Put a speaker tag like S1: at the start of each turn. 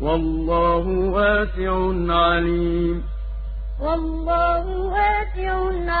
S1: وَاللَّهُ وَاسِعٌ عَلِيمٌ.
S2: وَاللَّهُ وَاسِعٌ عَلِيمٌ